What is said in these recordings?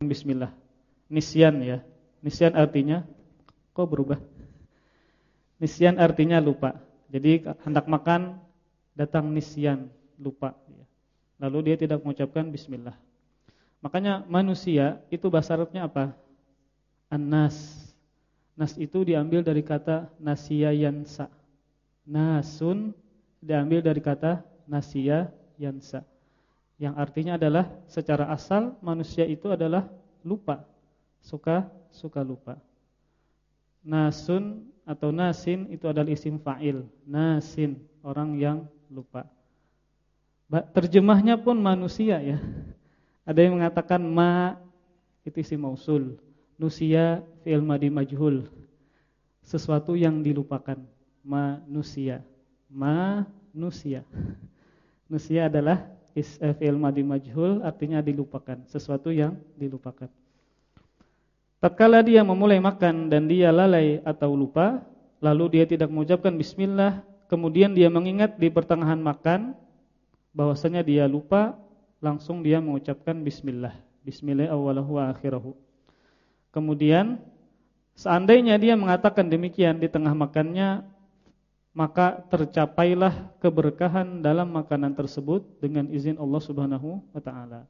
bismillah. Nisyan ya. Nisyan artinya kok berubah? Nisyan artinya lupa. Jadi hendak makan datang nisyan, lupa. Lalu dia tidak mengucapkan bismillah. Makanya manusia itu bahasa Arabnya apa? An-nas. Nas itu diambil dari kata nasiya yansa. Nasun diambil dari kata nasiya yansa. Yang artinya adalah secara asal manusia itu adalah lupa. Suka suka lupa. Nasun atau nasin itu adalah isim fa'il. Nasin, orang yang lupa. Terjemahnya pun manusia ya. Ada yang mengatakan ma itu isim mausul. Nusia fi'il madi majhul. Sesuatu yang dilupakan. Manusia. Manusia. Nusia adalah eh, fi'il madi majhul artinya dilupakan, sesuatu yang dilupakan. Tatkala dia memulai makan dan dia lalai atau lupa, lalu dia tidak mengucapkan bismillah, kemudian dia mengingat di pertengahan makan bahwasanya dia lupa, langsung dia mengucapkan bismillah. Bismillah awwalahu wa akhirahu. Kemudian seandainya dia mengatakan demikian di tengah makannya, maka tercapailah keberkahan dalam makanan tersebut dengan izin Allah Subhanahu wa taala.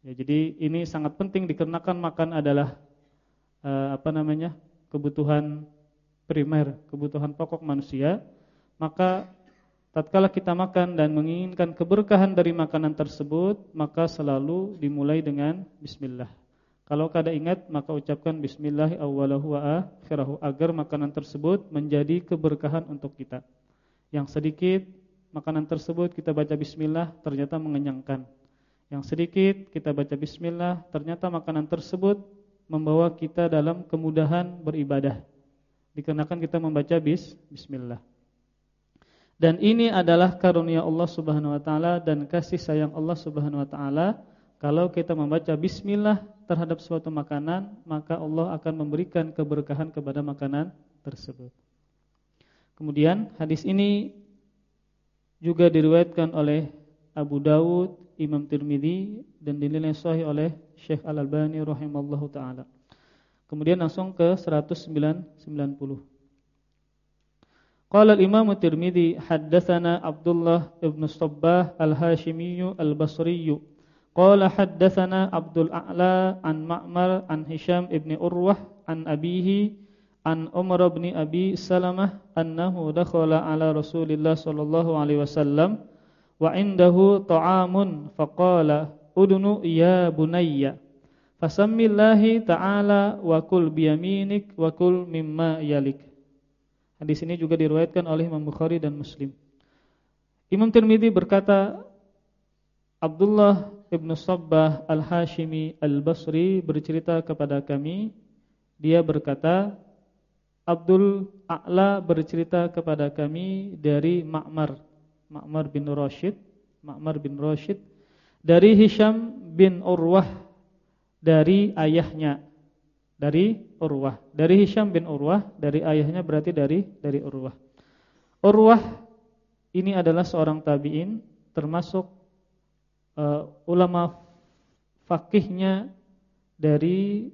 Ya, jadi ini sangat penting dikarenakan makan adalah uh, apa namanya? kebutuhan primer, kebutuhan pokok manusia. Maka tatkala kita makan dan menginginkan keberkahan dari makanan tersebut, maka selalu dimulai dengan bismillah. Kalau kada ingat maka ucapkan bismillah awwalahu wa akhirahu agar makanan tersebut menjadi keberkahan untuk kita. Yang sedikit makanan tersebut kita baca bismillah ternyata mengenyangkan. Yang sedikit kita baca bismillah ternyata makanan tersebut membawa kita dalam kemudahan beribadah. Dikarenakan kita membaca bis bismillah. Dan ini adalah karunia Allah Subhanahu wa taala dan kasih sayang Allah Subhanahu wa taala kalau kita membaca bismillah terhadap suatu makanan, maka Allah akan memberikan keberkahan kepada makanan tersebut. Kemudian hadis ini juga diriwayatkan oleh Abu Dawud, Imam Tirmidzi dan dinilai sahih oleh Syekh Al-Albani rahimallahu taala. Kemudian langsung ke 190. Qala al-Imam Tirmidzi haddatsana Abdullah ibn Sabbah al-Hashimi al-Basri Qala haddathana Abdul A'la an Ma'mar an Hisham ibn Urwah an abihi an Umar ibn Abi Salamah annahu dakhala ala Rasulillah sallallahu alaihi wasallam wa indahu ta'amun faqala udnu ya bunayya fasammillahi ta'ala wa kul bi yaminik wa kul mimma yalik. Hadis ini juga diriwayatkan oleh Imam Bukhari dan Muslim. Imam Tirmidzi berkata Abdullah Ibnu Sabbah Al-Hashimi Al-Basri bercerita kepada kami. Dia berkata Abdul A'la bercerita kepada kami dari Ma'mar Ma'mar bin Rashid Ma'mar bin Rashid dari Hisham bin Urwah dari ayahnya dari Urwah dari Hisham bin Urwah dari ayahnya berarti dari dari Urwah. Urwah ini adalah seorang tabi'in termasuk uh, ulama fakihnya dari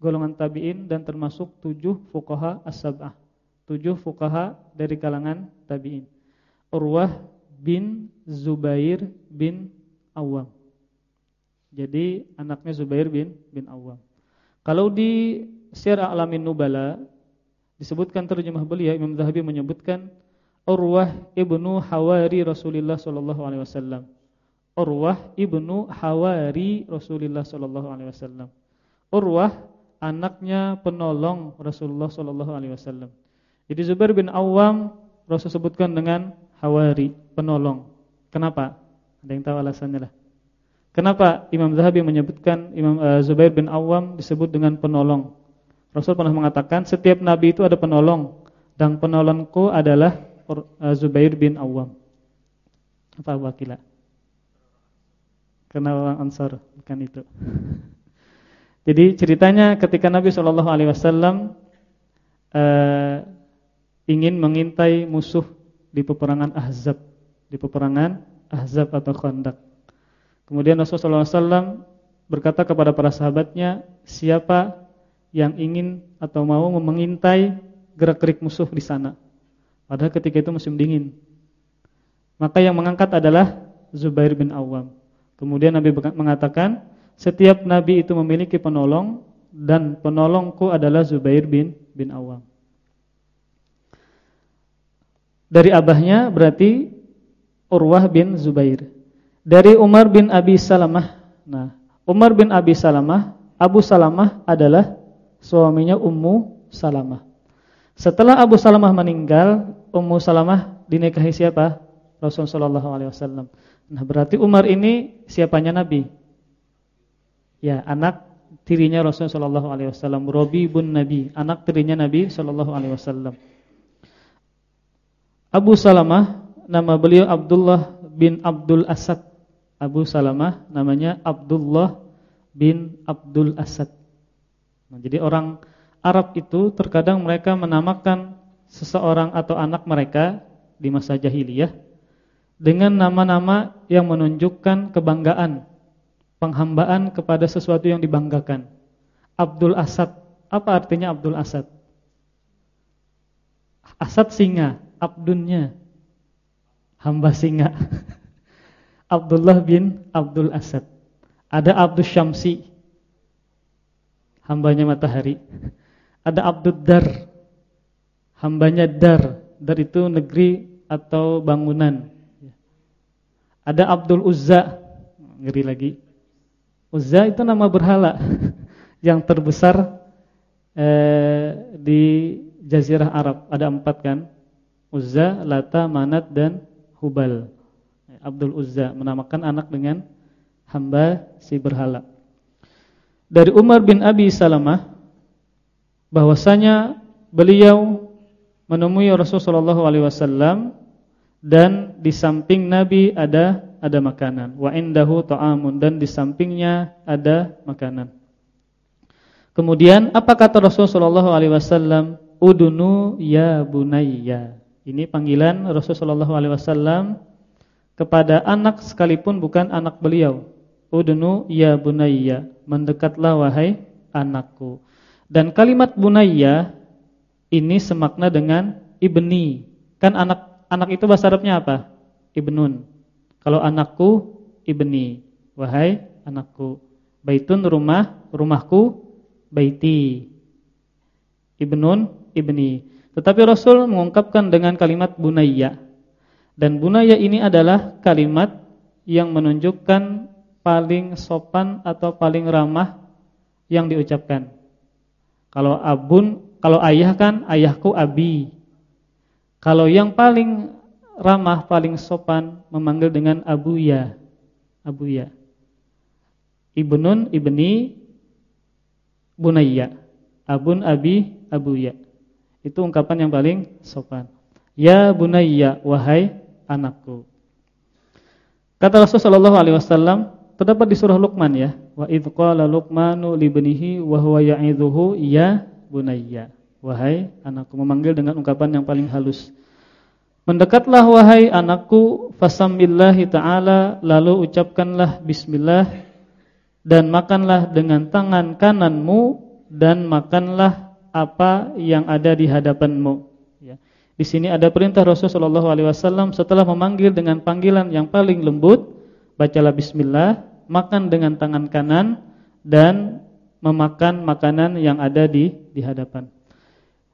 golongan tabi'in dan termasuk tujuh fuqaha as-sab'ah. Tujuh fuqaha dari kalangan tabi'in. Urwah bin Zubair bin Awam. Jadi anaknya Zubair bin bin Awam. Kalau di Syiar Alamin Nubala disebutkan terjemah beliau Imam Zahabi menyebutkan Urwah ibnu Hawari Rasulullah sallallahu alaihi wasallam. Urwah ibnu Hawari Rasulullah Sallallahu Alaihi Wasallam. Urwah anaknya penolong Rasulullah Sallallahu Alaihi Wasallam. Jadi Zubair bin Awam Rasul sebutkan dengan Hawari penolong. Kenapa? Ada yang tahu alasannya lah. Kenapa Imam Zahabi menyebutkan Imam uh, Zubair bin Awam disebut dengan penolong? Rasul pernah mengatakan setiap nabi itu ada penolong dan penolongku adalah uh, Zubair bin Awam. Apa wakilah? Karena orang Ansar, bukan itu. Jadi ceritanya ketika Nabi Shallallahu Alaihi Wasallam uh, ingin mengintai musuh di peperangan Ahzab, di peperangan Ahzab atau Khandaq. Kemudian Rasulullah SAW berkata kepada para sahabatnya, siapa yang ingin atau mau mengintai gerak-gerik musuh di sana. Padahal ketika itu musim dingin. Maka yang mengangkat adalah Zubair bin Awam. Kemudian Nabi mengatakan, setiap nabi itu memiliki penolong dan penolongku adalah Zubair bin bin Awam. Dari abahnya berarti Urwah bin Zubair. Dari Umar bin Abi Salamah. Nah, Umar bin Abi Salamah, Abu Salamah adalah suaminya Ummu Salamah. Setelah Abu Salamah meninggal, Ummu Salamah dinikahi siapa? Rasulullah SAW. Nah, berarti Umar ini siapanya Nabi? Ya, anak tirinya Rasulullah SAW. Robi bin Nabi, anak tirinya Nabi SAW. Abu Salamah nama beliau Abdullah bin Abdul Asad. Abu Salamah namanya Abdullah bin Abdul Asad. Nah, jadi orang Arab itu terkadang mereka menamakan seseorang atau anak mereka di masa jahiliyah dengan nama-nama yang menunjukkan kebanggaan, penghambaan kepada sesuatu yang dibanggakan. Abdul Asad, apa artinya Abdul Asad? Asad singa, abdunnya hamba singa. Abdullah bin Abdul Asad. Ada Abdul Syamsi, hambanya matahari. Ada Abdul Dar, hambanya Dar. Dar itu negeri atau bangunan. Ada Abdul Uzza, ngeri lagi. Uzza itu nama berhala yang terbesar eh, di Jazirah Arab. Ada empat kan? Uzza, Lata, Manat dan Hubal. Abdul Uzza menamakan anak dengan hamba si berhala. Dari Umar bin Abi Salamah bahwasanya beliau menemui Rasulullah SAW dan di samping Nabi ada ada makanan. Wa indahu ta'amun dan di sampingnya ada makanan. Kemudian apa kata Rasulullah SAW? Udunu ya bunayya. Ini panggilan Rasulullah SAW kepada anak sekalipun bukan anak beliau. Udnu ya bunayya, mendekatlah wahai anakku. Dan kalimat bunayya ini semakna dengan ibni. Kan anak anak itu bahasa Arabnya apa? Ibnun. Kalau anakku ibni, wahai anakku. Baitun rumah, rumahku baiti. Ibnun ibni. Tetapi Rasul mengungkapkan dengan kalimat bunayya. Dan bunayya ini adalah kalimat yang menunjukkan paling sopan atau paling ramah yang diucapkan. Kalau abun, kalau ayah kan ayahku abi. Kalau yang paling ramah, paling sopan memanggil dengan abuya. Abuya. Ibnun ibni bunayya. Abun abi abuya. Itu ungkapan yang paling sopan. Ya bunayya, wahai anakku. Kata Rasulullah wasallam, terdapat di surah Luqman ya, wa idz qala Luqmanu li ibnihi wa huwa ya'idhuhu ya bunayya. Wahai anakku memanggil dengan ungkapan yang paling halus. Mendekatlah wahai anakku fasambillahi ta'ala lalu ucapkanlah bismillah dan makanlah dengan tangan kananmu dan makanlah apa yang ada di hadapanmu. Ya. Di sini ada perintah Rasulullah SAW setelah memanggil dengan panggilan yang paling lembut, bacalah Bismillah, makan dengan tangan kanan dan memakan makanan yang ada di di hadapan.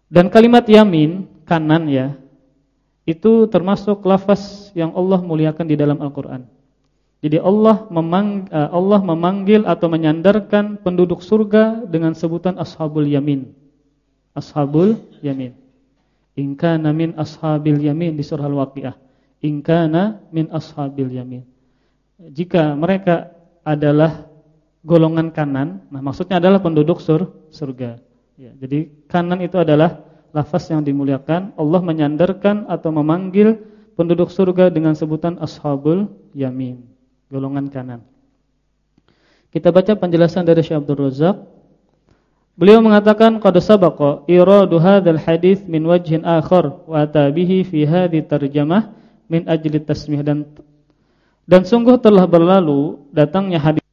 Dan kalimat yamin kanan ya, itu termasuk lafaz yang Allah muliakan di dalam Al-Qur'an. Jadi Allah memang, eh, Allah memanggil atau menyandarkan penduduk surga dengan sebutan ashabul yamin ashabul yamin. In kana min ashabil yamin di surah Al-Waqiah. In kana min ashabil yamin. Jika mereka adalah golongan kanan, nah maksudnya adalah penduduk sur surga. Ya, jadi kanan itu adalah lafaz yang dimuliakan. Allah menyandarkan atau memanggil penduduk surga dengan sebutan ashabul yamin, golongan kanan. Kita baca penjelasan dari Syekh Abdul Razak Beliau mengatakan qad sabaqa iradu hadzal hadis min wajhin akhar wa tabihi fi hadhi tarjamah min ajli tasmih dan dan sungguh telah berlalu datangnya hadis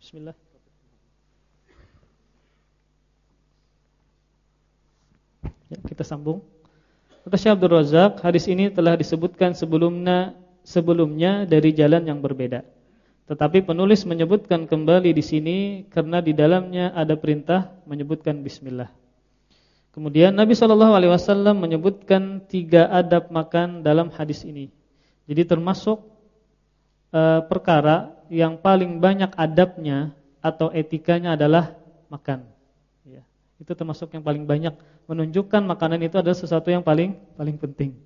Bismillah. Ya, kita sambung. Kata Syekh Abdul Razak, hadis ini telah disebutkan sebelumnya sebelumnya dari jalan yang berbeda. Tetapi penulis menyebutkan kembali di sini karena di dalamnya ada perintah menyebutkan bismillah. Kemudian Nabi Shallallahu alaihi wasallam menyebutkan tiga adab makan dalam hadis ini. Jadi termasuk uh, perkara yang paling banyak adabnya atau etikanya adalah makan. Ya, itu termasuk yang paling banyak menunjukkan makanan itu adalah sesuatu yang paling paling penting.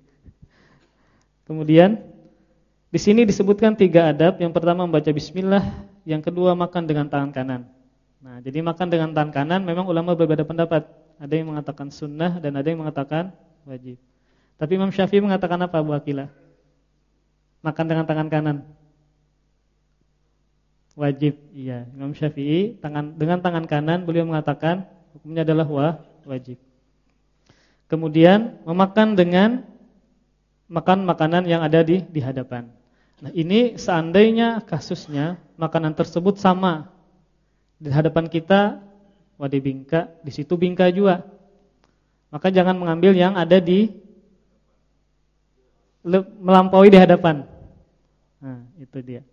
Kemudian di sini disebutkan tiga adab. Yang pertama membaca bismillah, yang kedua makan dengan tangan kanan. Nah, jadi makan dengan tangan kanan memang ulama berbeda pendapat. Ada yang mengatakan sunnah dan ada yang mengatakan wajib. Tapi Imam Syafi'i mengatakan apa Bu Akila? Makan dengan tangan kanan. Wajib, iya. Imam Syafi'i tangan dengan tangan kanan beliau mengatakan hukumnya adalah wa, wajib. Kemudian memakan dengan makan makanan yang ada di di hadapan. Nah, ini seandainya kasusnya makanan tersebut sama di hadapan kita wadi bingka, di situ bingka juga. Maka jangan mengambil yang ada di melampaui di hadapan. Nah, itu dia.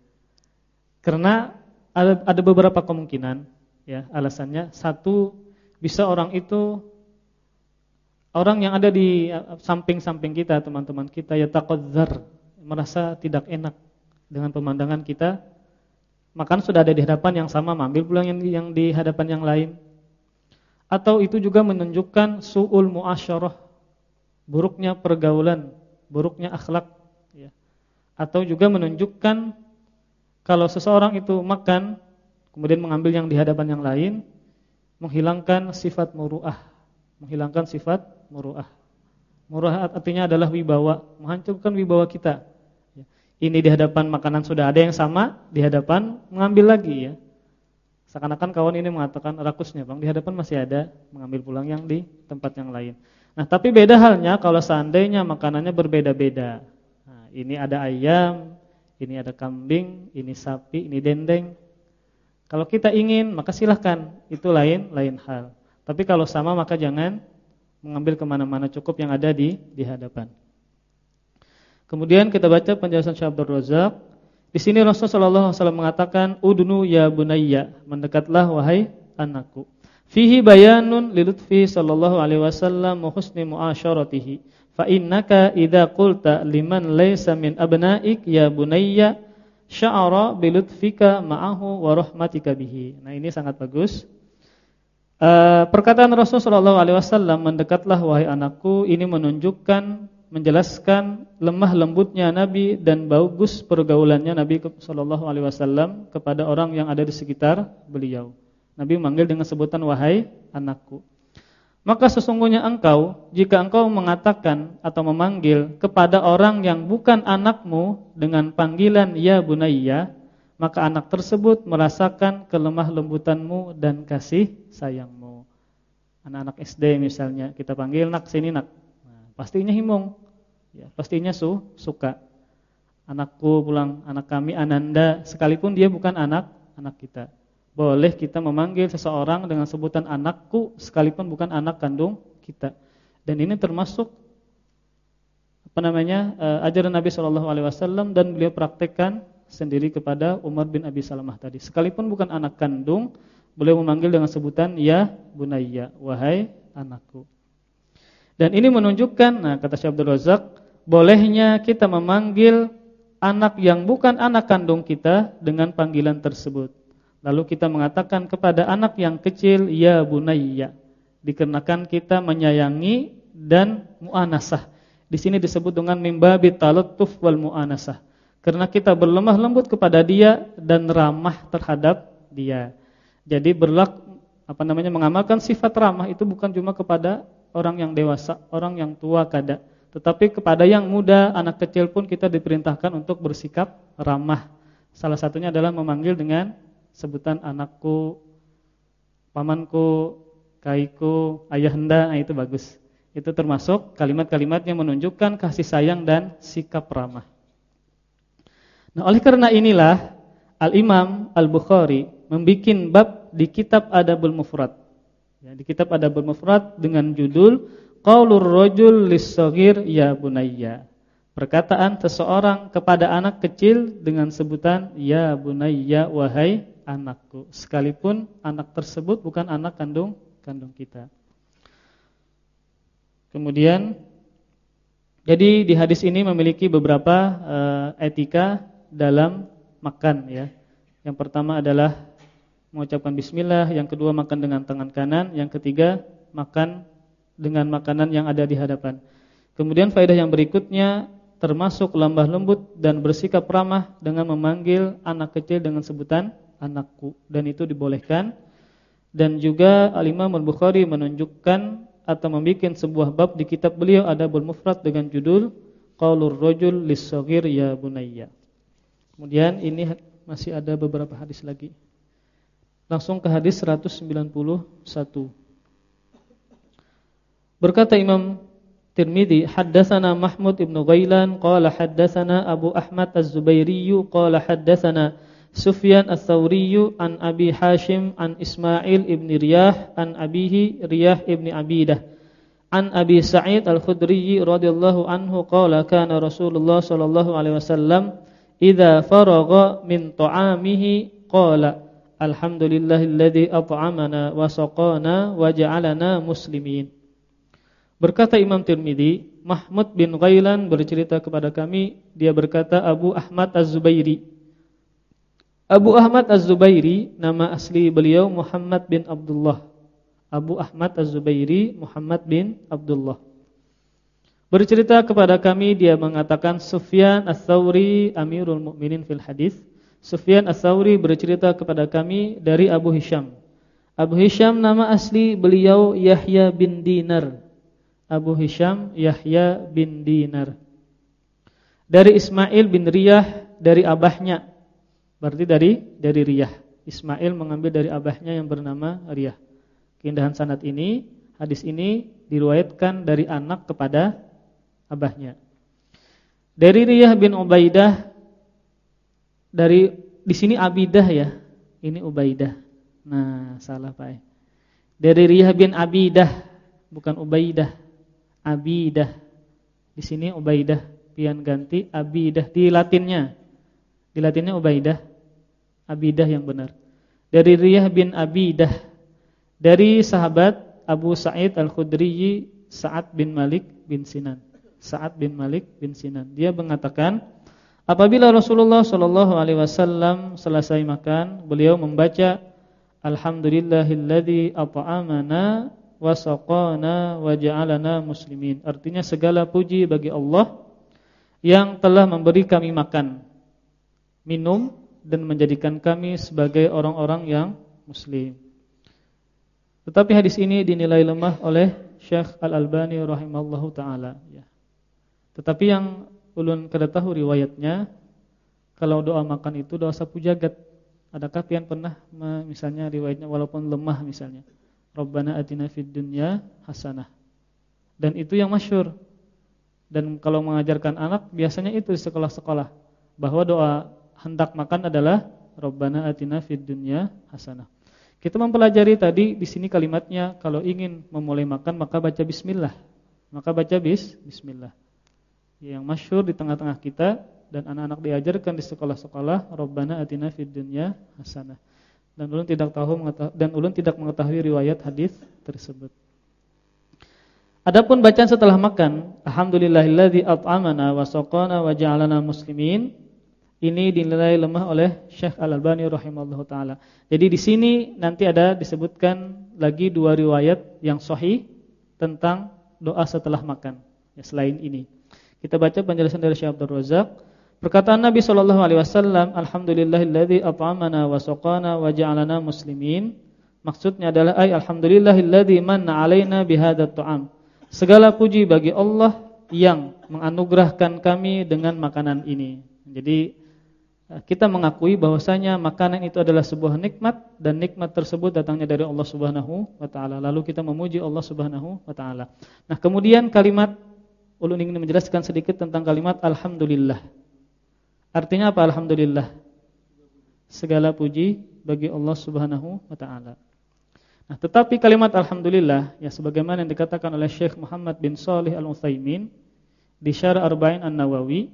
Karena ada, ada beberapa kemungkinan ya, alasannya satu bisa orang itu Orang yang ada di uh, samping-samping kita, teman-teman kita ya taqadzar, merasa tidak enak dengan pemandangan kita. Makan sudah ada di hadapan yang sama, ambil pulang yang yang di hadapan yang lain. Atau itu juga menunjukkan su'ul muasyarah, buruknya pergaulan, buruknya akhlak ya. Atau juga menunjukkan kalau seseorang itu makan kemudian mengambil yang di hadapan yang lain menghilangkan sifat muruah, menghilangkan sifat muruah. Muruah artinya adalah wibawa, menghancurkan wibawa kita. Ini di hadapan makanan sudah ada yang sama, di hadapan mengambil lagi ya. Seakan-akan kawan ini mengatakan rakusnya bang, di hadapan masih ada, mengambil pulang yang di tempat yang lain. Nah tapi beda halnya kalau seandainya makanannya berbeda-beda. Nah, ini ada ayam, ini ada kambing, ini sapi, ini dendeng. Kalau kita ingin maka silahkan, itu lain lain hal. Tapi kalau sama maka jangan mengambil ke mana-mana cukup yang ada di di hadapan. Kemudian kita baca penjelasan Syekh Abdul Razak. Di sini Rasulullah SAW mengatakan, "Udnu ya bunayya," mendekatlah wahai anakku. Fihi bayanun lilutfi sallallahu alaihi wasallam wa husni. Fa innaka idza qulta liman laysa min abnaik ya bunayya sya'ara bilutfika ma'ahu wa rahmatika bihi. Nah, ini sangat bagus. Uh, perkataan Rasulullah SAW mendekatlah wahai anakku ini menunjukkan menjelaskan lemah lembutnya Nabi dan bagus pergaulannya Nabi Shallallahu Alaihi Wasallam kepada orang yang ada di sekitar beliau. Nabi memanggil dengan sebutan wahai anakku. Maka sesungguhnya engkau jika engkau mengatakan atau memanggil kepada orang yang bukan anakmu dengan panggilan ya bunayya maka anak tersebut merasakan kelemah lembutanmu dan kasih sayangmu. Anak-anak SD misalnya kita panggil nak sini nak, nah, pastinya himung, ya, pastinya su suka. Anakku pulang, anak kami Ananda, sekalipun dia bukan anak anak kita. Boleh kita memanggil seseorang dengan sebutan anakku sekalipun bukan anak kandung kita. Dan ini termasuk apa namanya uh, ajaran Nabi Shallallahu Alaihi Wasallam dan beliau praktekkan sendiri kepada Umar bin Abi Salamah tadi. Sekalipun bukan anak kandung, beliau memanggil dengan sebutan ya bunayya, wahai anakku. Dan ini menunjukkan, nah kata Syekh Abdul Razak, bolehnya kita memanggil anak yang bukan anak kandung kita dengan panggilan tersebut. Lalu kita mengatakan kepada anak yang kecil ya bunayya. Dikarenakan kita menyayangi dan muanasah. Di sini disebut dengan mimbabi talattuf wal muanasah karena kita berlemah lembut kepada dia dan ramah terhadap dia. Jadi berlak apa namanya mengamalkan sifat ramah itu bukan cuma kepada orang yang dewasa, orang yang tua kada, tetapi kepada yang muda, anak kecil pun kita diperintahkan untuk bersikap ramah. Salah satunya adalah memanggil dengan sebutan anakku, pamanku, kaiku, ayahanda, nah itu bagus. Itu termasuk kalimat-kalimat yang menunjukkan kasih sayang dan sikap ramah. Nah, oleh karena inilah Al-Imam Al-Bukhari membuat bab di kitab Adabul Mufrad. Ya, di kitab Adabul Mufrad dengan judul Qaulur rajul lis-saghir ya bunayya. Perkataan seseorang kepada anak kecil dengan sebutan ya bunayya wahai anakku sekalipun anak tersebut bukan anak kandung kandung kita. Kemudian jadi di hadis ini memiliki beberapa uh, etika dalam makan ya. Yang pertama adalah mengucapkan bismillah, yang kedua makan dengan tangan kanan, yang ketiga makan dengan makanan yang ada di hadapan. Kemudian faedah yang berikutnya termasuk lembah lembut dan bersikap ramah dengan memanggil anak kecil dengan sebutan anakku dan itu dibolehkan dan juga Al-Imam Al-Bukhari menunjukkan atau membuat sebuah bab di kitab beliau ada Mufrad dengan judul Qaulur Rajul Lis-Saghir Ya Bunayya. Kemudian ini masih ada beberapa hadis lagi. Langsung ke hadis 191. Berkata Imam Tirmidzi haddatsana Mahmud ibn Ghailan qala haddatsana Abu Ahmad Az-Zubairi qala haddatsana Sufyan Ats-Tsauri an Abi Hashim an Ismail ibn Riyah an abihi Riyah ibn Abidah. An Abi Sa'id Al-Khudri radhiyallahu anhu qala kana Rasulullah sallallahu alaihi wasallam idza faragha min ta'amihi qala alhamdulillahilladzi at'amana wa saqana wa ja'alana muslimin. Berkata Imam Tirmidzi, Mahmud bin Ghailan bercerita kepada kami, dia berkata Abu Ahmad Az-Zubairi. Abu Ahmad Az-Zubairi, nama asli beliau Muhammad bin Abdullah. Abu Ahmad Az-Zubairi, Muhammad bin Abdullah. Bercerita kepada kami dia mengatakan Sufyan Ats-Tsauri Amirul Mukminin fil hadis. Sufyan Ats-Tsauri bercerita kepada kami dari Abu Hisham. Abu Hisham nama asli beliau Yahya bin Dinar Abu Hisham Yahya bin Dinar. Dari Ismail bin Riyah dari abahnya. Berarti dari dari Riyah. Ismail mengambil dari abahnya yang bernama Riyah. Keindahan sanad ini, hadis ini diriwayatkan dari anak kepada abahnya. Dari Riyah bin Ubaidah dari di sini Abidah ya. Ini Ubaidah. Nah, salah Pak. Dari Riyah bin Abidah bukan Ubaidah. Abidah. Di sini Ubaidah pian ganti Abidah di Latinnya. Di Latinnya Ubaidah. Abidah yang benar. Dari Riyah bin Abidah. Dari sahabat Abu Sa'id Al-Khudri Sa'ad bin Malik bin Sinan. Sa'ad bin Malik bin Sinan. Dia mengatakan, apabila Rasulullah sallallahu alaihi wasallam selesai makan, beliau membaca Alhamdulillahilladzi at'amana wasaqana waja'alana muslimin. Artinya segala puji bagi Allah yang telah memberi kami makan, minum dan menjadikan kami sebagai orang-orang yang muslim. Tetapi hadis ini dinilai lemah oleh Syekh Al-Albani rahimallahu taala ya. Tetapi yang ulun kada tahu riwayatnya kalau doa makan itu doa sapu jagat. Adakah pian pernah misalnya riwayatnya walaupun lemah misalnya? Rabbana atina fid dunya hasanah. Dan itu yang masyhur. Dan kalau mengajarkan anak biasanya itu di sekolah-sekolah bahwa doa hendak makan adalah Rabbana atina fid dunya hasanah. Kita mempelajari tadi di sini kalimatnya kalau ingin memulai makan maka baca bismillah. Maka baca bis bismillah. Yang masyhur di tengah-tengah kita dan anak-anak diajarkan di sekolah-sekolah Rabbana atina fid dunya hasanah dan ulun tidak tahu dan ulun tidak mengetahui riwayat hadis tersebut. Adapun bacaan setelah makan, alhamdulillahilladzi at'amana wa saqana wa ja'alana muslimin, ini dinilai lemah oleh Syekh Al-Albani rahimallahu taala. Jadi di sini nanti ada disebutkan lagi dua riwayat yang sahih tentang doa setelah makan. Ya, selain ini. Kita baca penjelasan dari Syekh Abdul Razak. Perkataan Nabi sallallahu alaihi wasallam, "Alhamdulillahilladzi at'amana wa saqana wa muslimin." Maksudnya adalah ay alhamdulillahilladzi manna 'alaina bihadzal ta'am. Segala puji bagi Allah yang menganugerahkan kami dengan makanan ini. Jadi kita mengakui bahwasanya makanan itu adalah sebuah nikmat dan nikmat tersebut datangnya dari Allah Subhanahu wa taala. Lalu kita memuji Allah Subhanahu wa taala. Nah, kemudian kalimat ulun ingin menjelaskan sedikit tentang kalimat alhamdulillah. Artinya apa alhamdulillah? segala puji bagi Allah Subhanahu wa taala. Nah, tetapi kalimat alhamdulillah ya sebagaimana yang dikatakan oleh Syekh Muhammad bin Shalih Al-Utsaimin di Syarah Arba'in An-Nawawi,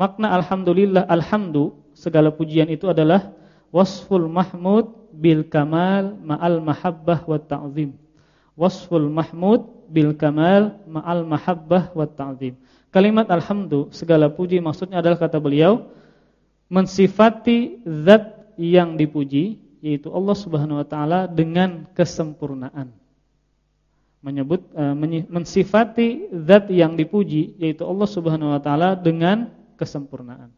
makna alhamdulillah alhamdu segala pujian itu adalah wasful mahmud bil kamal ma'al mahabbah wa ta'zim. Wasful mahmud bil kamal ma'al mahabbah wa ta'zim. Kalimat alhamdu segala puji maksudnya adalah kata beliau mensifati zat yang dipuji yaitu Allah Subhanahu wa taala dengan kesempurnaan. Menyebut uh, mensifati zat yang dipuji yaitu Allah Subhanahu wa taala dengan kesempurnaan.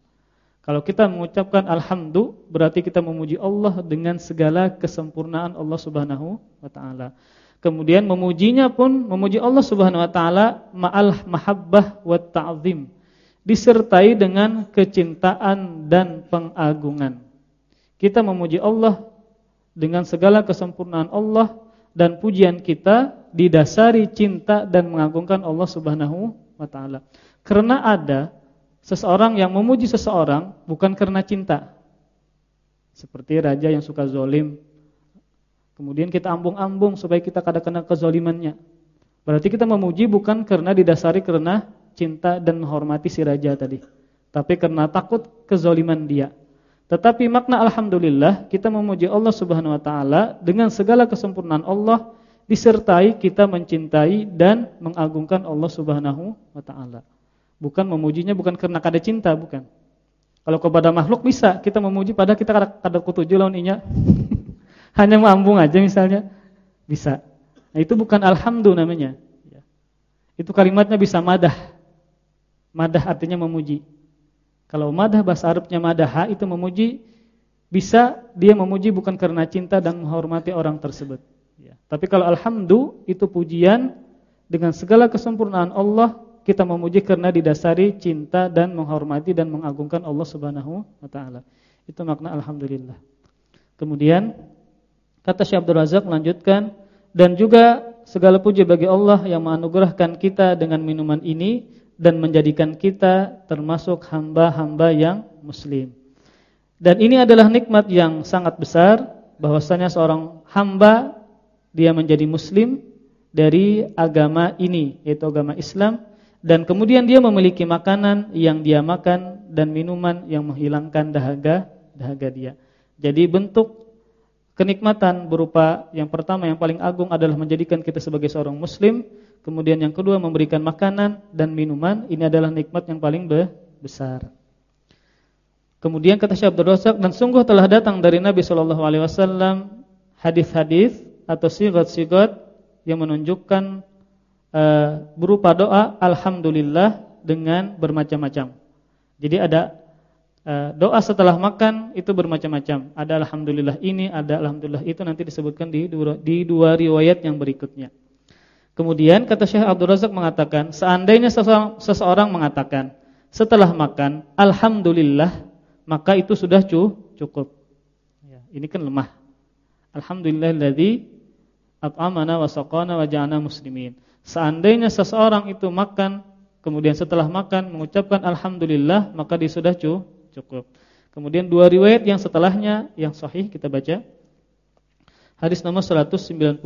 Kalau kita mengucapkan alhamdu berarti kita memuji Allah dengan segala kesempurnaan Allah Subhanahu wa taala. Kemudian memujinya pun memuji Allah Subhanahu wa taala ma'al mahabbah wa ta'zim disertai dengan kecintaan dan pengagungan. Kita memuji Allah dengan segala kesempurnaan Allah dan pujian kita didasari cinta dan mengagungkan Allah Subhanahu wa taala. Karena ada seseorang yang memuji seseorang bukan karena cinta. Seperti raja yang suka zolim. Kemudian kita ambung-ambung supaya kita kada kena kezolimannya. Berarti kita memuji bukan karena didasari karena cinta dan menghormati si raja tadi. Tapi karena takut kezoliman dia. Tetapi makna alhamdulillah kita memuji Allah Subhanahu wa taala dengan segala kesempurnaan Allah disertai kita mencintai dan mengagungkan Allah Subhanahu wa taala. Bukan memujinya bukan karena kada cinta, bukan. Kalau kepada makhluk bisa kita memuji pada kita kada, kada kutuju lawan inya. Hanya mengambung aja misalnya bisa. Nah, itu bukan alhamdulillah namanya. Itu kalimatnya bisa madah. Madah artinya memuji. Kalau madah bahasa Arabnya madah itu memuji bisa dia memuji bukan karena cinta dan menghormati orang tersebut. Ya. Tapi kalau alhamdu itu pujian dengan segala kesempurnaan Allah kita memuji karena didasari cinta dan menghormati dan mengagungkan Allah Subhanahu wa taala. Itu makna alhamdulillah. Kemudian kata Syekh Abdul Razak melanjutkan dan juga segala puji bagi Allah yang menganugerahkan kita dengan minuman ini dan menjadikan kita termasuk hamba-hamba yang muslim. Dan ini adalah nikmat yang sangat besar bahwasanya seorang hamba dia menjadi muslim dari agama ini yaitu agama Islam dan kemudian dia memiliki makanan yang dia makan dan minuman yang menghilangkan dahaga dahaga dia. Jadi bentuk kenikmatan berupa yang pertama yang paling agung adalah menjadikan kita sebagai seorang muslim Kemudian yang kedua memberikan makanan dan minuman, ini adalah nikmat yang paling besar. Kemudian kata Syekh Abdul Razak dan sungguh telah datang dari Nabi sallallahu alaihi wasallam hadis-hadis atau sigat-sigat yang menunjukkan uh, berupa doa alhamdulillah dengan bermacam-macam. Jadi ada uh, doa setelah makan itu bermacam-macam. Ada alhamdulillah ini, ada alhamdulillah itu nanti disebutkan di dua, di dua riwayat yang berikutnya. Kemudian kata Syekh Abdul Razak mengatakan, seandainya seseorang, seseorang mengatakan setelah makan alhamdulillah, maka itu sudah cukup. Ya, ini kan lemah. Alhamdulillahilladzi at'amana wa saqana wa ja'alna muslimin. Seandainya seseorang itu makan kemudian setelah makan mengucapkan alhamdulillah, maka dia sudah cukup. Kemudian dua riwayat yang setelahnya yang sahih kita baca. Hadis nomor 192.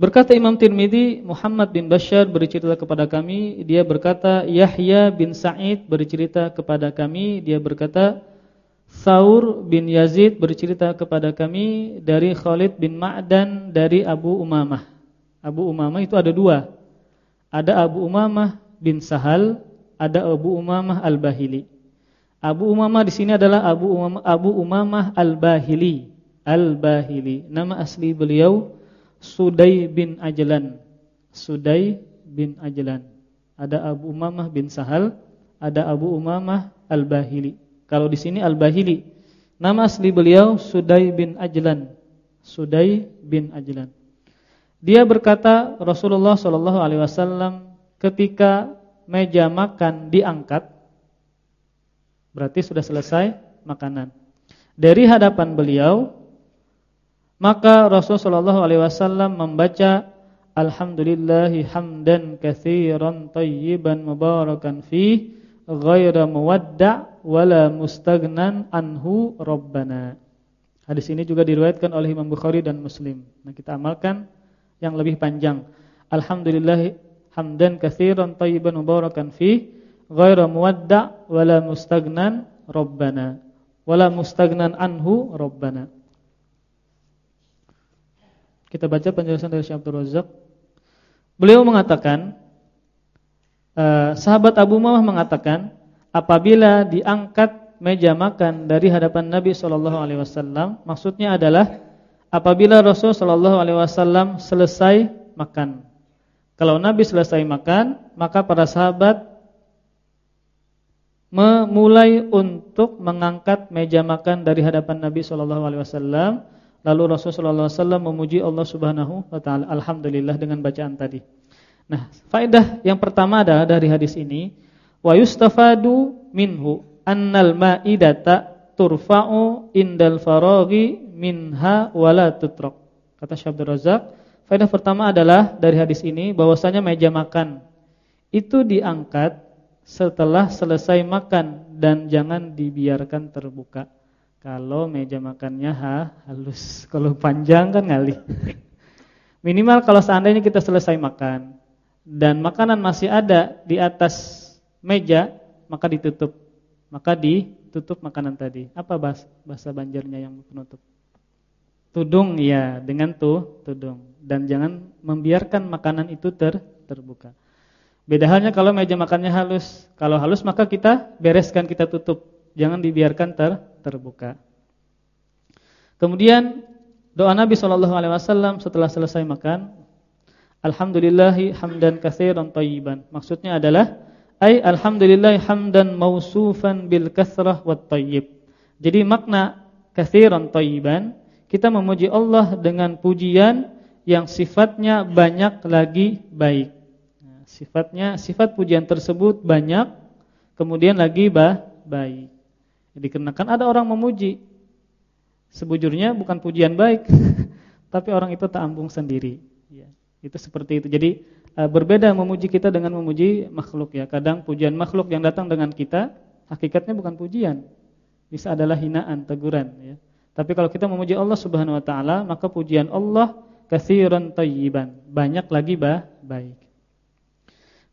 Berkata Imam Tirmidzi, Muhammad bin Bashar bercerita kepada kami, dia berkata Yahya bin Sa'id bercerita kepada kami, dia berkata Saur bin Yazid bercerita kepada kami dari Khalid bin Ma'dan dari Abu Umamah. Abu Umamah itu ada dua. Ada Abu Umamah bin Sahal, ada Abu Umamah Al-Bahili. Abu Umamah di sini adalah Abu Umamah, Abu Umamah Al-Bahili. Al-Bahili. Nama asli beliau Sudai bin Ajlan. Sudai bin Ajlan. Ada Abu Umamah bin Sahal, ada Abu Umamah Al-Bahili. Kalau di sini Al-Bahili. Nama asli beliau Sudai bin Ajlan. Sudai bin Ajlan. Dia berkata Rasulullah Shallallahu alaihi wasallam ketika meja makan diangkat berarti sudah selesai makanan. Dari hadapan beliau maka Rasulullah sallallahu alaihi wasallam membaca Alhamdulillahi hamdan katsiran tayyiban mubarakan fi ghaira muwadda' wala mustaghnan anhu rabbana. Hadis ini juga diriwayatkan oleh Imam Bukhari dan Muslim. Nah, kita amalkan yang lebih panjang. Alhamdulillah hamdan katsiran tayyiban mubarakan fi ghaira muwadda' wala mustaghnan rabbana wala mustaghnan anhu rabbana. Kita baca penjelasan dari Syekh Abdul Razak. Beliau mengatakan uh, sahabat Abu Mamah mengatakan apabila diangkat meja makan dari hadapan Nabi sallallahu alaihi wasallam, maksudnya adalah apabila Rasul sallallahu alaihi wasallam selesai makan. Kalau Nabi selesai makan, maka para sahabat memulai untuk mengangkat meja makan dari hadapan Nabi sallallahu alaihi wasallam. Lalu Rasul sallallahu alaihi wasallam memuji Allah Subhanahu wa taala alhamdulillah dengan bacaan tadi. Nah, faedah yang pertama adalah dari hadis ini wa yustafadu minhu annal ma'idata turfa'u indal faraghi minha wala tutrak. Kata Syekh Abdul Razak, faedah pertama adalah dari hadis ini bahwasanya meja makan itu diangkat setelah selesai makan dan jangan dibiarkan terbuka. Kalau meja makannya ha, halus, kalau panjang kan ngali. Minimal kalau seandainya kita selesai makan dan makanan masih ada di atas meja, maka ditutup maka ditutup makanan tadi. Apa bahasa, bahasa Banjarnya yang penutup? Tudung ya, dengan tuh tudung. Dan jangan membiarkan makanan itu ter terbuka. Beda halnya kalau meja makannya halus. Kalau halus maka kita bereskan, kita tutup. Jangan dibiarkan ter terbuka. Kemudian doa Nabi Shallallahu alaihi wasallam setelah selesai makan, alhamdulillahi hamdan katsiran thayyiban. Maksudnya adalah Ay alhamdulillah hamdan mausufan bil kasrah wat tayyib. Jadi makna katsiran tayyiban, kita memuji Allah dengan pujian yang sifatnya banyak lagi baik. Sifatnya sifat pujian tersebut banyak kemudian lagi bah, baik. Jadi kenakan ada orang memuji sebujurnya bukan pujian baik, tapi orang itu tak ambung sendiri. Itu seperti itu. Jadi Eh, berbeda memuji kita dengan memuji makhluk ya. Kadang pujian makhluk yang datang dengan kita hakikatnya bukan pujian. Bisa adalah hinaan, teguran ya. Tapi kalau kita memuji Allah Subhanahu wa taala, maka pujian Allah katsiran thayyiban, banyak lagi bah, baik.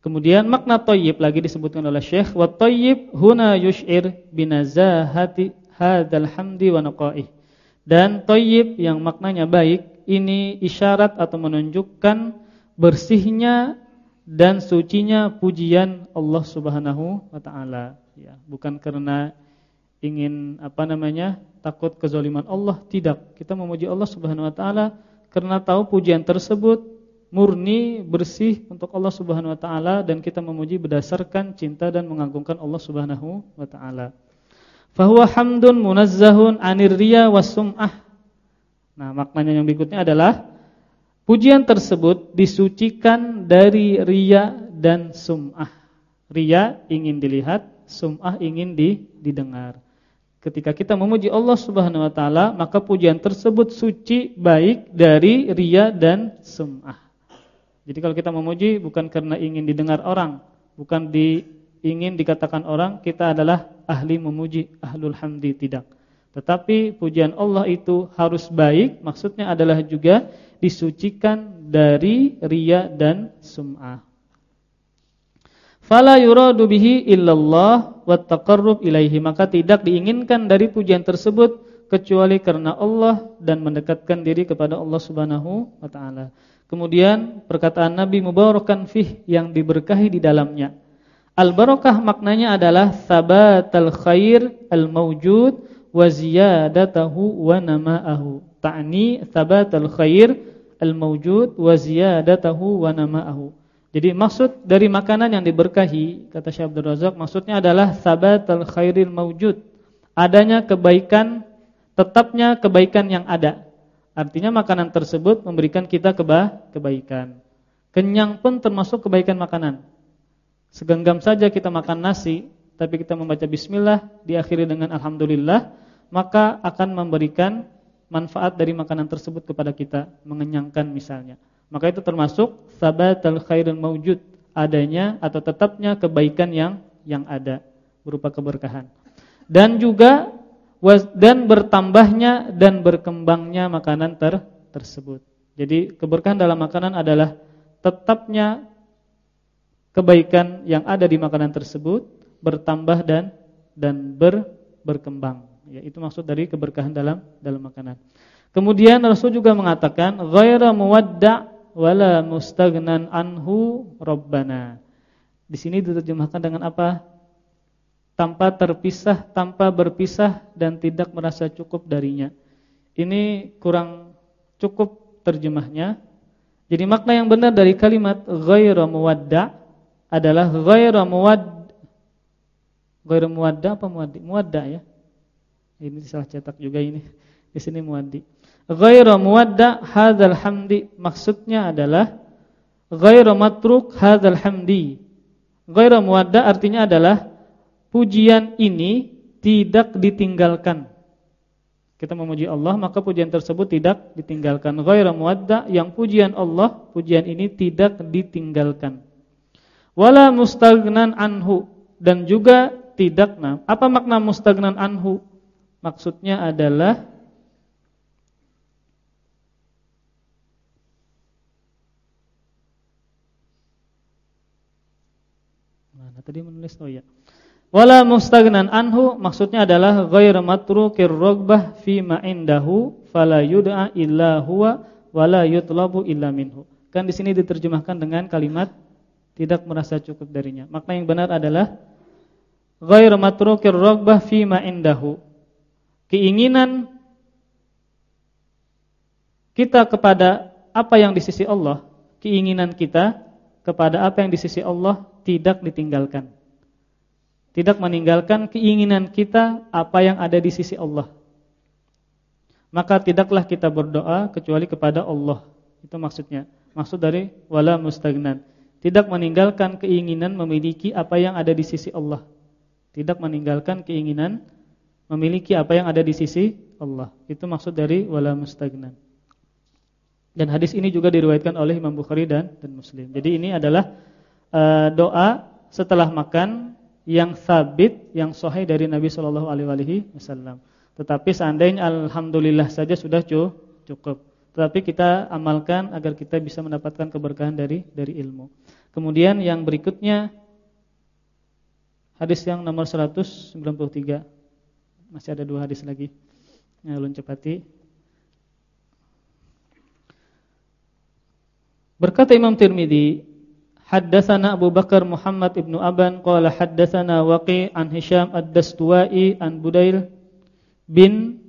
Kemudian makna thayyib lagi disebutkan oleh Syekh, wa thayyib huna yush'ir binazahati hadzal hamdi wa naqaih. Dan thayyib yang maknanya baik ini isyarat atau menunjukkan bersihnya dan sucinya pujian Allah Subhanahu wa taala. Ya bukan karena ingin apa namanya takut kezaliman Allah. Tidak. Kita memuji Allah Subhanahu wa taala karena tahu pujian tersebut murni bersih untuk Allah Subhanahu wa taala dan kita memuji berdasarkan cinta dan mengagungkan Allah Subhanahu wa taala. Hamdun munazzahun anir riya was sum'ah nah maknanya yang berikutnya adalah Pujian tersebut disucikan dari ria dan sum'ah. Ria ingin dilihat, sum'ah ingin didengar. Ketika kita memuji Allah Subhanahu wa taala, maka pujian tersebut suci baik dari ria dan sum'ah. Jadi kalau kita memuji bukan karena ingin didengar orang, bukan di ingin dikatakan orang kita adalah ahli memuji, ahlul hamdi tidak. Tetapi pujian Allah itu harus baik, maksudnya adalah juga disucikan dari riya dan sum'ah. Fala yuradu bihi illallah wa taqarrub ilaihi maka tidak diinginkan dari pujian tersebut kecuali karena Allah dan mendekatkan diri kepada Allah Subhanahu wa taala. Kemudian perkataan Nabi mubarakan fih yang diberkahi di dalamnya. Al barakah maknanya adalah sabatal khair al mawjud wa ziyadatahu wa nama'ahu. Ta'ni sabatal khair al-mawjud wa ziyadatahu wa nama'ahu. Jadi maksud dari makanan yang diberkahi kata Syekh Abdul Razak maksudnya adalah sabatal khairil mawjud. Adanya kebaikan tetapnya kebaikan yang ada. Artinya makanan tersebut memberikan kita keba kebaikan. Kenyang pun termasuk kebaikan makanan. Segenggam saja kita makan nasi tapi kita membaca bismillah diakhiri dengan alhamdulillah maka akan memberikan manfaat dari makanan tersebut kepada kita, mengenyangkan misalnya. Maka itu termasuk sabatul khairul maujud, adanya atau tetapnya kebaikan yang yang ada. berupa keberkahan. Dan juga dan bertambahnya dan berkembangnya makanan ter tersebut. Jadi keberkahan dalam makanan adalah tetapnya kebaikan yang ada di makanan tersebut bertambah dan dan ber, berkembang. Ya, itu maksud dari keberkahan dalam dalam makanan. Kemudian Rasul juga mengatakan ghaira muwadda' wala mustaghnan anhu rabbana. Di sini diterjemahkan dengan apa? Tanpa terpisah, tanpa berpisah dan tidak merasa cukup darinya. Ini kurang cukup terjemahnya. Jadi makna yang benar dari kalimat ghaira muwadda adalah ghaira muwadd ghaira muwadda apa muwaddi? Muwadda ya. Ini salah cetak juga ini. Di sini muwaddi. Ghaira muwadda hadzal hamdi maksudnya adalah ghaira matruk hadzal hamdi. Ghaira muwadda artinya adalah pujian ini tidak ditinggalkan kita memuji Allah maka pujian tersebut tidak ditinggalkan. Ghairu muwadda yang pujian Allah, pujian ini tidak ditinggalkan. Wala mustaghnan anhu dan juga tidak nah. Apa makna mustaghnan anhu? Maksudnya adalah Mana tadi menulis oh ya. Wala mustaghnan anhu maksudnya adalah ghair matrukir ragbah fi ma indahu fala yud'a illa huwa wala yutlabu illa minhu. Kan di sini diterjemahkan dengan kalimat tidak merasa cukup darinya. Makna yang benar adalah ghair matrukir ragbah fi ma indahu. Keinginan kita kepada apa yang di sisi Allah, keinginan kita kepada apa yang di sisi Allah tidak ditinggalkan tidak meninggalkan keinginan kita apa yang ada di sisi Allah. Maka tidaklah kita berdoa kecuali kepada Allah. Itu maksudnya. Maksud dari wala mustagnan. Tidak meninggalkan keinginan memiliki apa yang ada di sisi Allah. Tidak meninggalkan keinginan memiliki apa yang ada di sisi Allah. Itu maksud dari wala mustagnan. Dan hadis ini juga diriwayatkan oleh Imam Bukhari dan dan Muslim. Jadi ini adalah uh, doa setelah makan yang sabit, yang sahih dari Nabi Shallallahu alaihi wasallam. Tetapi seandainya alhamdulillah saja sudah cukup. Tetapi kita amalkan agar kita bisa mendapatkan keberkahan dari dari ilmu. Kemudian yang berikutnya hadis yang nomor 193. Masih ada dua hadis lagi. Ya, ulun cepati. Berkata Imam Tirmidzi Haddatsana Abu Bakar Muhammad ibnu Aban qala haddatsana Waqi' an Hisham ad-Dastuwai an Budail bin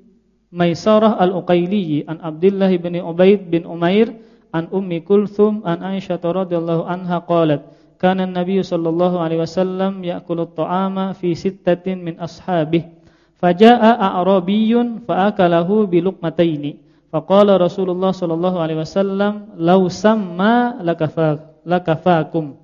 Maisarah al-Uqaili an Abdullah bin Ubaid bin Umair an Ummi Kulthum an Aisyah radhiyallahu anha qalat kana an-nabiy sallallahu alaihi wasallam ya'kulu at-ta'ama fi sittatin min ashabihi faja'a a'rabiyyun fa'akalahu bi luqmataini. Faqala Rasulullah sallallahu alaihi wasallam law samma lakafak lakafakum.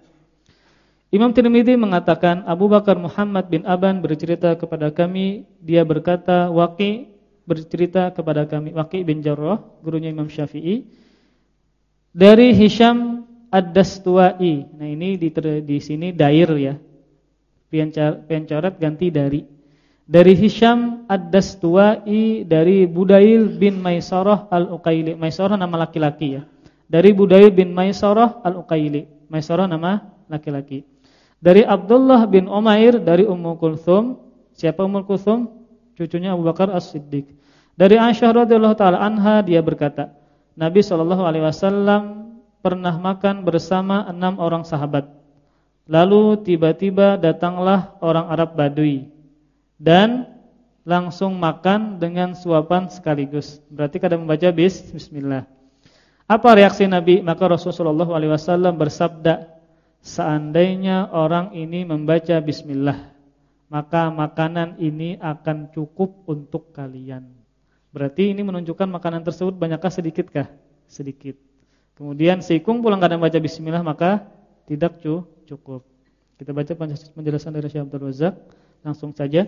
Imam Tirmidzi mengatakan Abu Bakar Muhammad bin Aban bercerita kepada kami, dia berkata Waqi bercerita kepada kami, Waqi bin Jarrah, gurunya Imam Syafi'i. Dari Hisham Ad-Dastuai. Nah, ini di, di sini dair ya. Pencoret ganti dari. Dari Hisham Ad-Dastuai dari Budail bin Maisarah Al-Uqaili. Maisarah nama laki-laki ya dari Budayl bin Maisarah Al-Uqaili. Maisarah nama laki-laki. Dari Abdullah bin Umair dari Ummu Kulthum. Siapa Ummu Kulthum? Cucunya Abu Bakar As-Siddiq. Dari Aisyah radhiyallahu taala anha dia berkata, Nabi sallallahu alaihi wasallam pernah makan bersama enam orang sahabat. Lalu tiba-tiba datanglah orang Arab Badui dan langsung makan dengan suapan sekaligus. Berarti kada membaca bis bismillah. Apa reaksi Nabi? Maka Rasulullah SAW bersabda, seandainya orang ini membaca Bismillah, maka makanan ini akan cukup untuk kalian. Berarti ini menunjukkan makanan tersebut banyakkah sedikitkah? Sedikit. Kemudian sikung pulang kadang baca Bismillah maka tidak cukup. Kita baca penjelasan dari Syekh Abdul Razak langsung saja.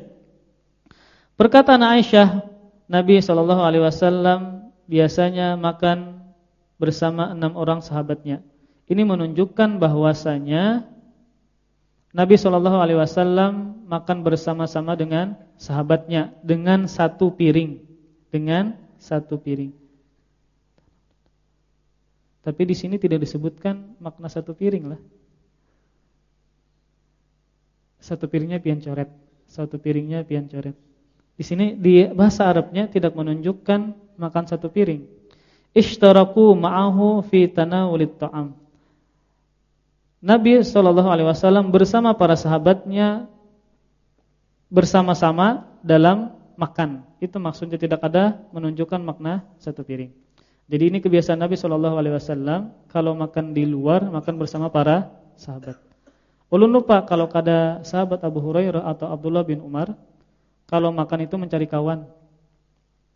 Perkataan Aisyah, Nabi Shallallahu Alaihi Wasallam biasanya makan bersama enam orang sahabatnya. Ini menunjukkan bahwasanya Nabi Shallallahu alaihi wasallam makan bersama-sama dengan sahabatnya dengan satu piring, dengan satu piring. Tapi di sini tidak disebutkan makna satu piring lah. Satu piringnya pian coret, satu piringnya pian coret. Di sini di bahasa Arabnya tidak menunjukkan makan satu piring. Ishtaraku ma'ahu fi tanawulit ta'am. Nabi Shallallahu Alaihi Wasallam bersama para sahabatnya bersama-sama dalam makan. Itu maksudnya tidak ada menunjukkan makna satu piring. Jadi ini kebiasaan Nabi Shallallahu Alaihi Wasallam kalau makan di luar makan bersama para sahabat. Ulun lupa kalau kada sahabat Abu Hurairah atau Abdullah bin Umar kalau makan itu mencari kawan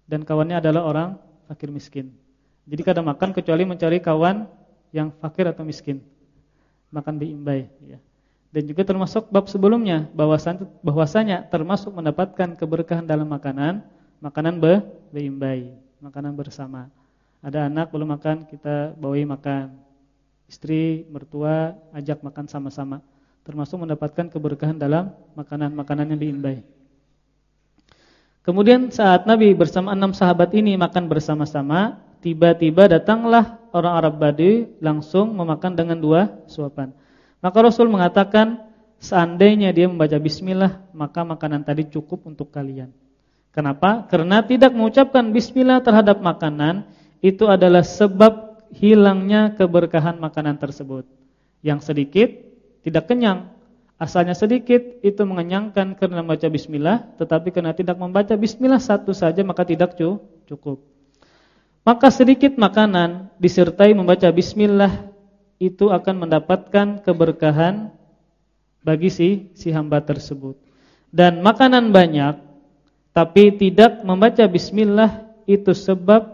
dan kawannya adalah orang fakir miskin. Jadi kada makan kecuali mencari kawan yang fakir atau miskin makan biimbai ya. Dan juga termasuk bab sebelumnya bahwasan bahwasanya termasuk mendapatkan keberkahan dalam makanan, makanan be biimbai, makanan bersama. Ada anak belum makan, kita bawain makan. Istri, mertua ajak makan sama-sama. Termasuk mendapatkan keberkahan dalam makanan-makanan yang diimbai. Kemudian saat Nabi bersama enam sahabat ini makan bersama-sama, tiba-tiba datanglah orang Arab Badui langsung memakan dengan dua suapan. Maka Rasul mengatakan, seandainya dia membaca bismillah, maka makanan tadi cukup untuk kalian. Kenapa? Karena tidak mengucapkan bismillah terhadap makanan itu adalah sebab hilangnya keberkahan makanan tersebut. Yang sedikit tidak kenyang, asalnya sedikit itu mengenyangkan karena membaca bismillah, tetapi karena tidak membaca bismillah satu saja maka tidak cukup. Maka sedikit makanan disertai membaca bismillah itu akan mendapatkan keberkahan bagi si si hamba tersebut. Dan makanan banyak tapi tidak membaca bismillah itu sebab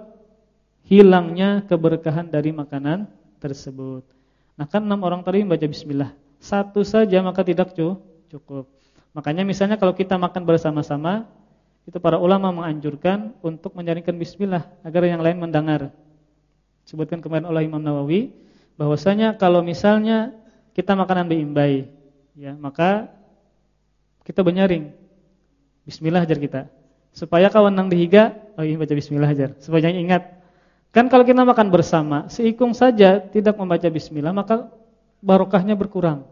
hilangnya keberkahan dari makanan tersebut. Nah kan enam orang tadi membaca bismillah. Satu saja maka tidak cukup. Makanya misalnya kalau kita makan bersama-sama itu para ulama menganjurkan untuk menjaringkan bismillah agar yang lain mendengar. Sebutkan kemarin oleh Imam Nawawi bahwasanya kalau misalnya kita makanan beimbai ya, maka kita benyaring bismillah ajar kita. Supaya kawan nang dihiga, oh ini baca bismillah ajar. Supaya ingat. Kan kalau kita makan bersama, seikung saja tidak membaca bismillah, maka barokahnya berkurang.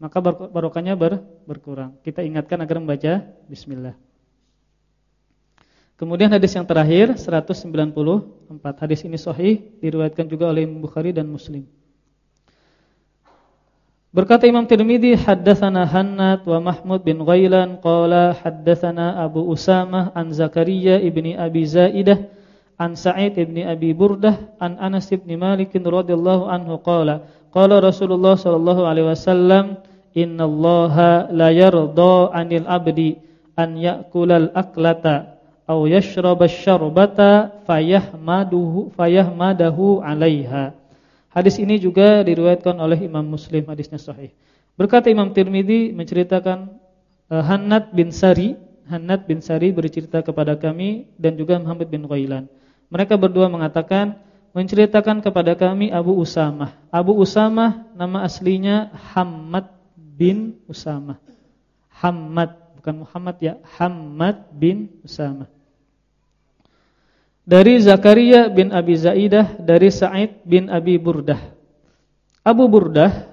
Maka barokahnya ber, berkurang. Kita ingatkan agar membaca bismillah. Kemudian hadis yang terakhir 194. Hadis ini sahih diriwayatkan juga oleh Imam Bukhari dan Muslim. Berkata Imam Tirmizi, haddatsana Hannad wa Mahmud bin Ghailan qala haddatsana Abu Usamah an Zakaria ibni Abi Zaidah an Sa'id ibni Abi Burdah an Anas ibni Malik radhiyallahu anhu qala qala Rasulullah sallallahu alaihi wasallam innallaha la yarda 'anil abdi an ya'kulal aklata au yashraba syarbata fayahmaduhu fayahmadahu 'alaiha. Hadis ini juga diriwayatkan oleh Imam Muslim, hadisnya sahih. Berkata Imam Tirmizi menceritakan uh, Hannad bin Sari, Hannad bin Sari bercerita kepada kami dan juga Muhammad bin Ghailan. Mereka berdua mengatakan menceritakan kepada kami Abu Usamah. Abu Usamah nama aslinya Hamad bin Usamah. Hamad bukan Muhammad ya, Hamad bin Usamah dari Zakaria bin Abi Zaidah dari Sa'id bin Abi Burdah. Abu Burdah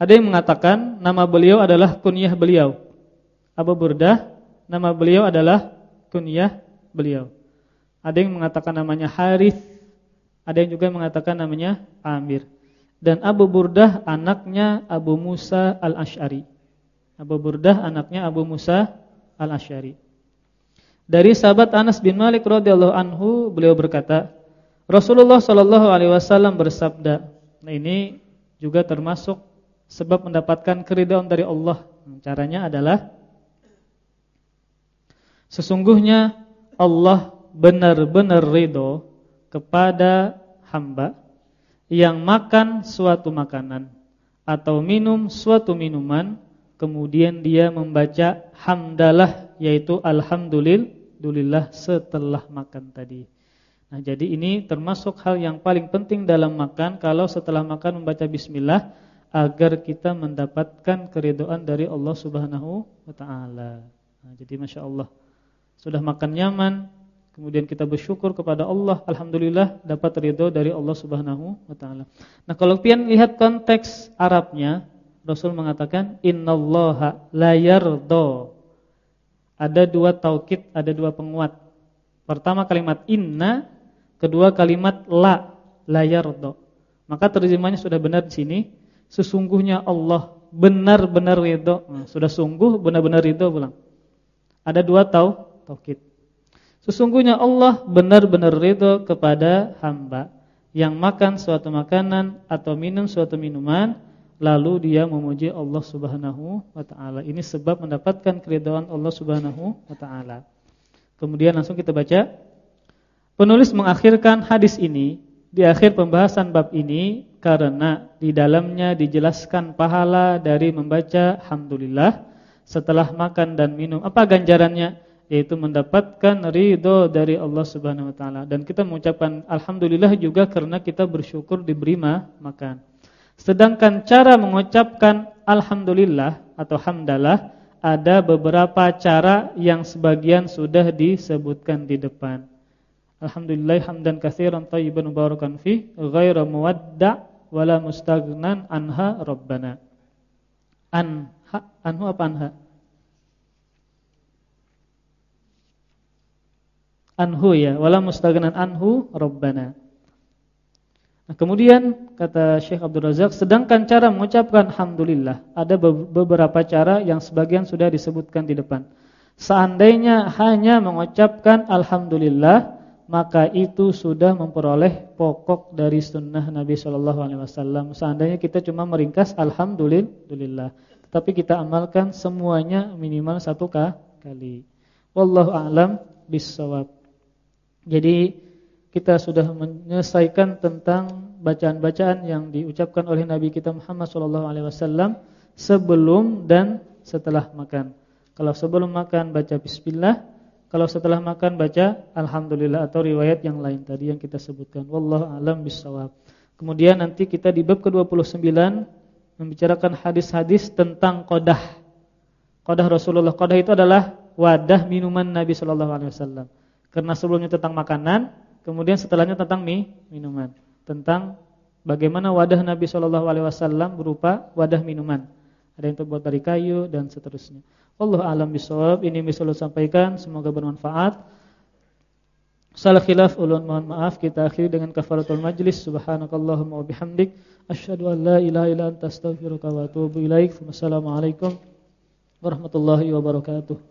ada yang mengatakan nama beliau adalah kunyah beliau. Abu Burdah nama beliau adalah kunyah beliau. Ada yang mengatakan namanya Harith, ada yang juga mengatakan namanya Amir. Dan Abu Burdah anaknya Abu Musa Al-Asy'ari. Abu Burdah anaknya Abu Musa Al-Asy'ari. Dari sahabat Anas bin Malik radhiyallahu anhu beliau berkata, Rasulullah shallallahu alaihi wasallam bersabda. Nah, ini juga termasuk sebab mendapatkan keridhaan dari Allah. Caranya adalah sesungguhnya Allah benar-benar ridho kepada hamba yang makan suatu makanan atau minum suatu minuman kemudian dia membaca hamdalah yaitu alhamdulillah setelah makan tadi. Nah, jadi ini termasuk hal yang paling penting dalam makan kalau setelah makan membaca bismillah agar kita mendapatkan keridhaan dari Allah Subhanahu wa taala. Nah, jadi Masya Allah Sudah makan nyaman Kemudian kita bersyukur kepada Allah Alhamdulillah dapat ridho dari Allah subhanahu wa ta'ala. Nah kalau kalian lihat konteks Arabnya Rasul mengatakan Innallaha la yardo. Ada dua taukid, ada dua penguat. Pertama kalimat inna Kedua kalimat la La yardo. Maka terjemahnya sudah benar di sini. Sesungguhnya Allah benar-benar ridho. Nah, Sudah sungguh benar-benar ridho pulang. Ada dua tau taukid. Sesungguhnya Allah benar-benar ridho kepada hamba yang makan suatu makanan atau minum suatu minuman lalu dia memuji Allah Subhanahu wa taala. Ini sebab mendapatkan keridhaan Allah Subhanahu wa taala. Kemudian langsung kita baca. Penulis mengakhirkan hadis ini di akhir pembahasan bab ini karena di dalamnya dijelaskan pahala dari membaca alhamdulillah setelah makan dan minum. Apa ganjarannya? Yaitu mendapatkan ridho dari Allah Subhanahu wa taala dan kita mengucapkan alhamdulillah juga karena kita bersyukur diberi makan. Sedangkan cara mengucapkan alhamdulillah atau hamdalah ada beberapa cara yang sebagian sudah disebutkan di depan. Alhamdulillah hamdan katsiran thayyiban mubarakan fi ghairu muwadda' wala mustaghnan anha rabbana. An anhu apa anha? Anhu ya, wala mustaghnan anhu rabbana. Nah, kemudian kata Syekh Abdul Razak, sedangkan cara mengucapkan alhamdulillah ada beberapa cara yang sebagian sudah disebutkan di depan. Seandainya hanya mengucapkan alhamdulillah, maka itu sudah memperoleh pokok dari sunnah Nabi Shallallahu Alaihi Wasallam. Seandainya kita cuma meringkas alhamdulillah tapi kita amalkan semuanya minimal satu kali. Wallahu a'lam bissawab. Jadi kita sudah menyelesaikan tentang bacaan-bacaan yang diucapkan oleh Nabi kita Muhammad sallallahu wasallam sebelum dan setelah makan. Kalau sebelum makan baca bismillah, kalau setelah makan baca alhamdulillah atau riwayat yang lain tadi yang kita sebutkan. Wallahu a'lam bissawab. Kemudian nanti kita di bab ke-29 membicarakan hadis-hadis tentang kodah. Kodah Rasulullah. Kodah itu adalah wadah minuman Nabi Shallallahu Alaihi Wasallam. Karena sebelumnya tentang makanan, kemudian setelahnya tentang mie minuman. Tentang bagaimana wadah Nabi Shallallahu Alaihi Wasallam berupa wadah minuman. Ada yang terbuat dari kayu dan seterusnya. Allah alam bisawab. Ini bisa sampaikan. Semoga bermanfaat. Salah khilaf ulun mohon maaf kita akhiri dengan kafaratul majlis subhanakallahumma wa bihamdik asyhadu an la ilaha illa anta astaghfiruka wa atubu ilaik. Wassalamualaikum warahmatullahi wabarakatuh.